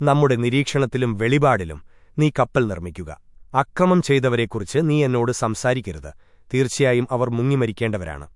നമ്മുടെ നിരീക്ഷണത്തിലും വെളിപാടിലും നീ കപ്പൽ നിർമ്മിക്കുക. അക്രമം ചെയ്തവരെക്കുറിച്ച് നീ എന്നോട് സംസാരിക്കരുത്. തീർച്ചയായും അവർ മുങ്ങിമരിക്കേണ്ടവരാണ്.